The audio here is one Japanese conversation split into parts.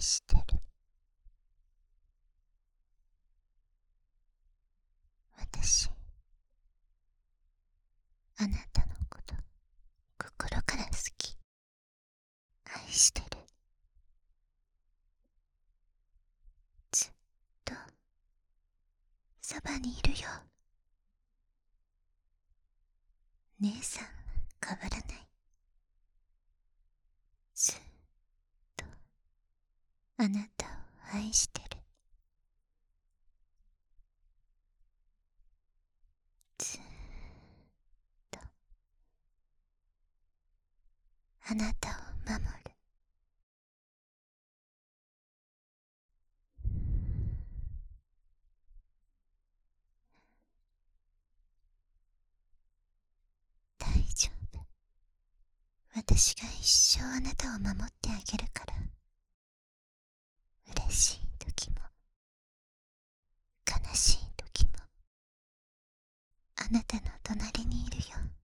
してる私あなたのこと心から好き。愛してる。ずっとそばにいるよ。姉さん変わらないずっとあなたを愛してる。ずっとあなたを守る。大丈夫。私が一生あなたを守ってあげるから。嬉しい時も悲しい時もあなたの隣にいるよ。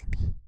me.